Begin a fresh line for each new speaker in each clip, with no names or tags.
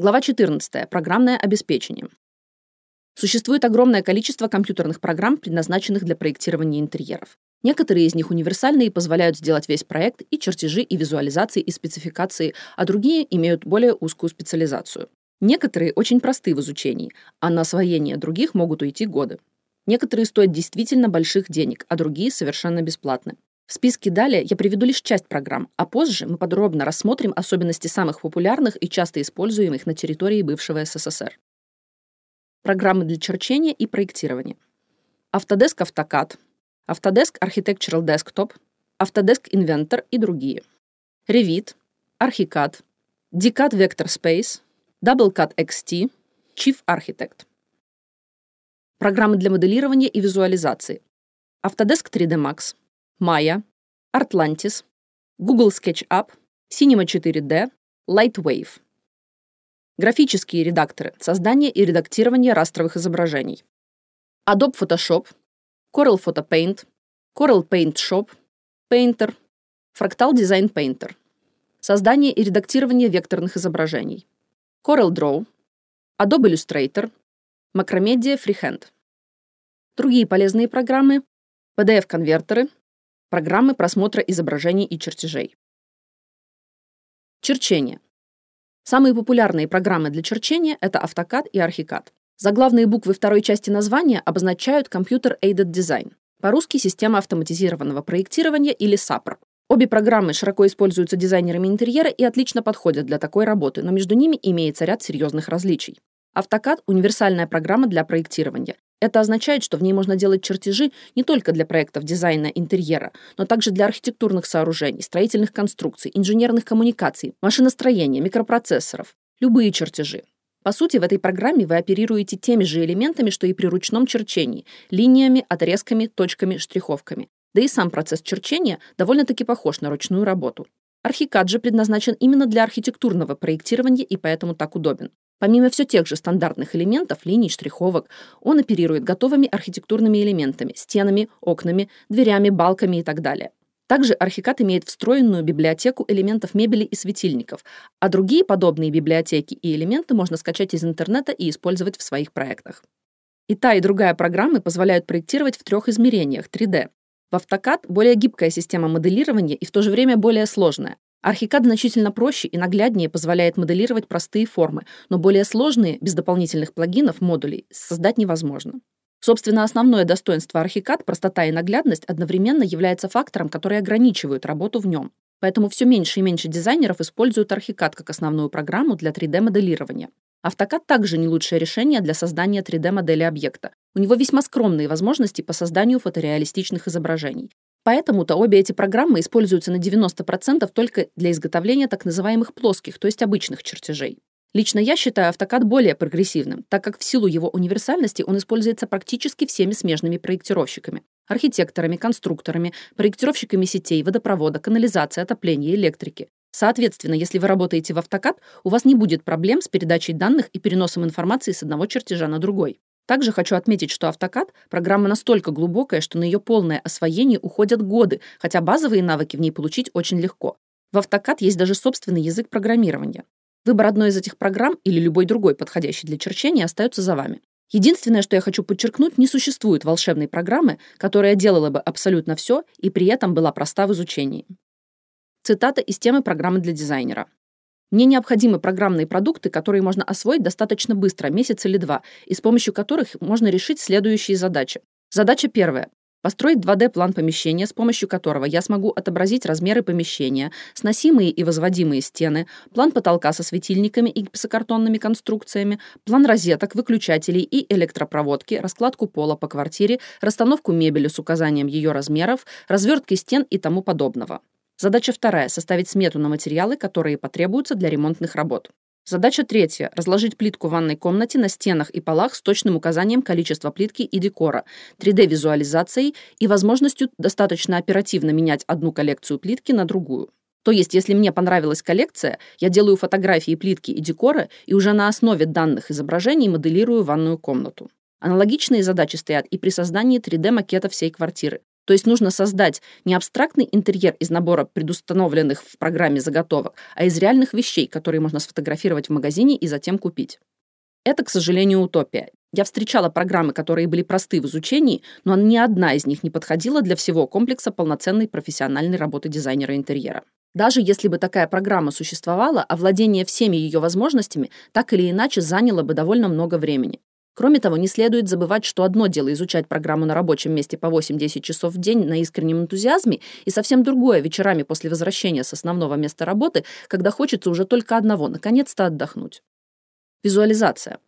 Глава 14. Программное обеспечение. Существует огромное количество компьютерных программ, предназначенных для проектирования интерьеров. Некоторые из них универсальны и позволяют сделать весь проект и чертежи, и визуализации, и спецификации, а другие имеют более узкую специализацию. Некоторые очень просты в изучении, а на освоение других могут уйти годы. Некоторые стоят действительно больших денег, а другие совершенно бесплатны. В списке далее я приведу лишь часть программ, а позже мы подробно рассмотрим особенности самых популярных и часто используемых на территории бывшего СССР. Программы для черчения и проектирования. Autodesk AutoCAD, Autodesk Architectural Desktop, Autodesk Inventor и другие. Revit, Archicad, DCAD Vector Space, DoubleCAD XT, Chief Architect. Программы для моделирования и визуализации. Autodesk 3D Max, Maya, Artlantis, Google SketchUp, Cinema 4D, Lightwave. Графические редакторы, создание и редактирование растровых изображений. Adobe Photoshop, Corel Photo Paint, Corel Paint Shop, Painter, Fractal Design Painter. Создание и редактирование векторных изображений. Corel Draw, Adobe Illustrator, Macromedia Freehand. Другие полезные программы, PDF-конвертеры, программы просмотра изображений и чертежей. Черчение. Самые популярные программы для черчения — это AutoCAD и Archicad. Заглавные буквы второй части названия обозначают Computer Aided Design, по-русски система автоматизированного проектирования или SAPR. Обе программы широко используются дизайнерами интерьера и отлично подходят для такой работы, но между ними имеется ряд серьезных различий. AutoCAD — универсальная программа для проектирования. Это означает, что в ней можно делать чертежи не только для проектов дизайна интерьера, но также для архитектурных сооружений, строительных конструкций, инженерных коммуникаций, машиностроения, микропроцессоров. Любые чертежи. По сути, в этой программе вы оперируете теми же элементами, что и при ручном черчении – линиями, отрезками, точками, штриховками. Да и сам процесс черчения довольно-таки похож на ручную работу. Архикад же предназначен именно для архитектурного проектирования и поэтому так удобен. Помимо все тех же стандартных элементов, линий, штриховок, он оперирует готовыми архитектурными элементами, стенами, окнами, дверями, балками и так далее. Также Архикад имеет встроенную библиотеку элементов мебели и светильников, а другие подобные библиотеки и элементы можно скачать из интернета и использовать в своих проектах. И та, и другая программы позволяют проектировать в трех измерениях 3D. В AutoCAD более гибкая система моделирования и в то же время более сложная. Архикад значительно проще и нагляднее позволяет моделировать простые формы, но более сложные, без дополнительных плагинов, модулей, создать невозможно. Собственно, основное достоинство Архикад, простота и наглядность, одновременно является фактором, который ограничивает работу в нем. Поэтому все меньше и меньше дизайнеров используют Архикад как основную программу для 3D-моделирования. Автокад также не лучшее решение для создания 3D-модели объекта. У него весьма скромные возможности по созданию фотореалистичных изображений. Поэтому-то обе эти программы используются на 90% только для изготовления так называемых плоских, то есть обычных чертежей. Лично я считаю AutoCAD более прогрессивным, так как в силу его универсальности он используется практически всеми смежными проектировщиками архитекторами, конструкторами, проектировщиками сетей, водопровода, канализации, отопления, электрики. Соответственно, если вы работаете в AutoCAD, у вас не будет проблем с передачей данных и переносом информации с одного чертежа на другой. Также хочу отметить, что AutoCAD — программа настолько глубокая, что на ее полное освоение уходят годы, хотя базовые навыки в ней получить очень легко. В AutoCAD есть даже собственный язык программирования. Выбор одной из этих программ или любой другой, подходящий для черчения, остается за вами. Единственное, что я хочу подчеркнуть, не существует волшебной программы, которая делала бы абсолютно все и при этом была проста в изучении. Цитата из темы программы для дизайнера. Мне необходимы программные продукты, которые можно освоить достаточно быстро, месяц или два, и с помощью которых можно решить следующие задачи. Задача первая. Построить 2D-план помещения, с помощью которого я смогу отобразить размеры помещения, сносимые и возводимые стены, план потолка со светильниками и гипсокартонными конструкциями, план розеток, выключателей и электропроводки, раскладку пола по квартире, расстановку мебели с указанием ее размеров, развертки стен и тому подобного. Задача вторая — составить смету на материалы, которые потребуются для ремонтных работ. Задача третья — разложить плитку в ванной комнате на стенах и полах с точным указанием количества плитки и декора, 3D-визуализацией и возможностью достаточно оперативно менять одну коллекцию плитки на другую. То есть, если мне понравилась коллекция, я делаю фотографии плитки и декора и уже на основе данных изображений моделирую ванную комнату. Аналогичные задачи стоят и при создании 3D-макета всей квартиры. То есть нужно создать не абстрактный интерьер из набора предустановленных в программе заготовок, а из реальных вещей, которые можно сфотографировать в магазине и затем купить. Это, к сожалению, утопия. Я встречала программы, которые были просты в изучении, но ни одна из них не подходила для всего комплекса полноценной профессиональной работы дизайнера интерьера. Даже если бы такая программа существовала, овладение всеми ее возможностями так или иначе заняло бы довольно много времени. Кроме того, не следует забывать, что одно дело изучать программу на рабочем месте по 8-10 часов в день на искреннем энтузиазме, и совсем другое вечерами после возвращения с основного места работы, когда хочется уже только одного – наконец-то отдохнуть. Визуализация.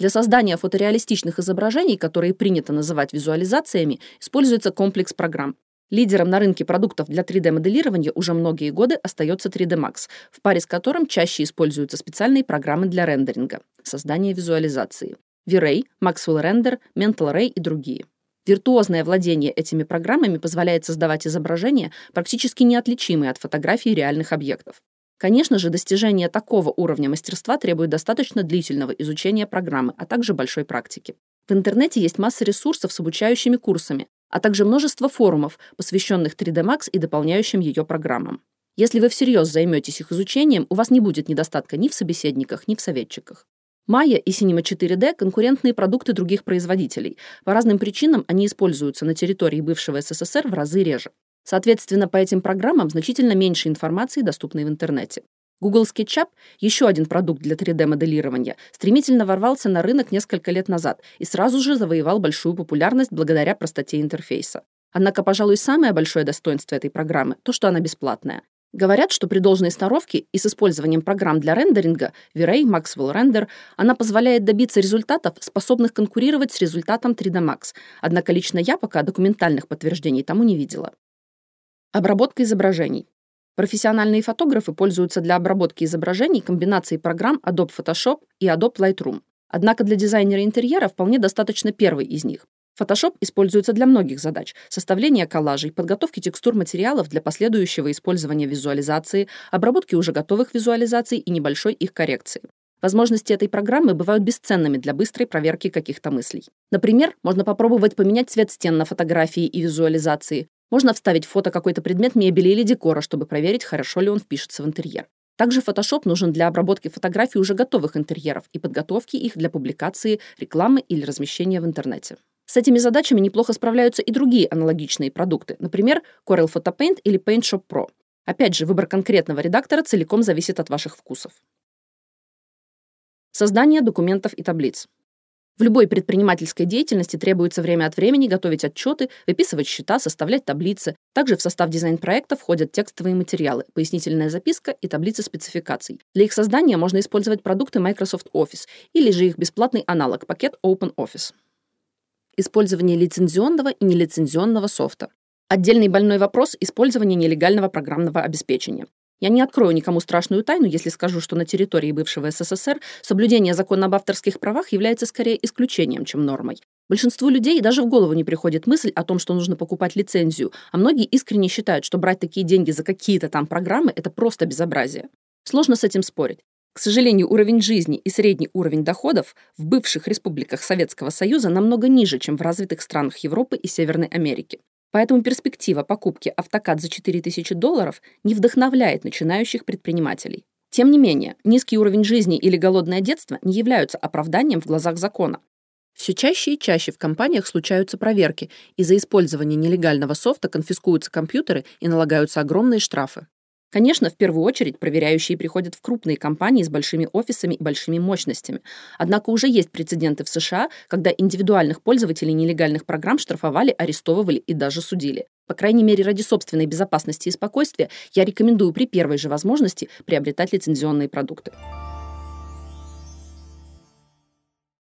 Для создания фотореалистичных изображений, которые принято называть визуализациями, используется комплекс программ. Лидером на рынке продуктов для 3D-моделирования уже многие годы остается 3D Max, в паре с которым чаще используются специальные программы для рендеринга, создания визуализации. V-Ray, Maxwell Render, Mental Ray и другие. Виртуозное владение этими программами позволяет создавать изображения, практически неотличимые от фотографий реальных объектов. Конечно же, достижение такого уровня мастерства требует достаточно длительного изучения программы, а также большой практики. В интернете есть масса ресурсов с обучающими курсами, а также множество форумов, посвященных 3D Max и дополняющим ее программам. Если вы всерьез займетесь их изучением, у вас не будет недостатка ни в собеседниках, ни в советчиках. Maya и Cinema 4D – конкурентные продукты других производителей. По разным причинам они используются на территории бывшего СССР в разы реже. Соответственно, по этим программам значительно меньше информации, доступной в интернете. Google SketchUp, еще один продукт для 3D-моделирования, стремительно ворвался на рынок несколько лет назад и сразу же завоевал большую популярность благодаря простоте интерфейса. Однако, пожалуй, самое большое достоинство этой программы – то, что она бесплатная. Говорят, что при должной сноровке и с использованием программ для рендеринга V-Ray, Maxwell Render, она позволяет добиться результатов, способных конкурировать с результатом 3D Max. Однако лично я пока документальных подтверждений тому не видела. Обработка изображений. Профессиональные фотографы пользуются для обработки изображений комбинацией программ Adobe Photoshop и Adobe Lightroom. Однако для дизайнера интерьера вполне достаточно первой из них. Photoshop используется для многих задач – составления коллажей, подготовки текстур материалов для последующего использования визуализации, обработки уже готовых визуализаций и небольшой их коррекции. Возможности этой программы бывают бесценными для быстрой проверки каких-то мыслей. Например, можно попробовать поменять цвет стен на фотографии и визуализации, можно вставить фото какой-то предмет мебели или декора, чтобы проверить, хорошо ли он впишется в интерьер. Также Photoshop нужен для обработки фотографий уже готовых интерьеров и подготовки их для публикации, рекламы или размещения в интернете. С этими задачами неплохо справляются и другие аналогичные продукты, например, Corel Photo Paint или Paint Shop Pro. Опять же, выбор конкретного редактора целиком зависит от ваших вкусов. Создание документов и таблиц. В любой предпринимательской деятельности требуется время от времени готовить отчеты, выписывать счета, составлять таблицы. Также в состав дизайн-проекта входят текстовые материалы, пояснительная записка и таблицы спецификаций. Для их создания можно использовать продукты Microsoft Office или же их бесплатный аналог – пакет OpenOffice. Использование лицензионного и нелицензионного софта. Отдельный больной вопрос – использование нелегального программного обеспечения. Я не открою никому страшную тайну, если скажу, что на территории бывшего СССР соблюдение закона об авторских правах является скорее исключением, чем нормой. Большинству людей даже в голову не приходит мысль о том, что нужно покупать лицензию, а многие искренне считают, что брать такие деньги за какие-то там программы – это просто безобразие. Сложно с этим спорить. К сожалению, уровень жизни и средний уровень доходов в бывших республиках Советского Союза намного ниже, чем в развитых странах Европы и Северной Америки. Поэтому перспектива покупки автокад за 4000 долларов не вдохновляет начинающих предпринимателей. Тем не менее, низкий уровень жизни или голодное детство не являются оправданием в глазах закона. Все чаще и чаще в компаниях случаются проверки, и за использование нелегального софта конфискуются компьютеры и налагаются огромные штрафы. Конечно, в первую очередь проверяющие приходят в крупные компании с большими офисами и большими мощностями. Однако уже есть прецеденты в США, когда индивидуальных пользователей нелегальных программ штрафовали, арестовывали и даже судили. По крайней мере, ради собственной безопасности и спокойствия я рекомендую при первой же возможности приобретать лицензионные продукты.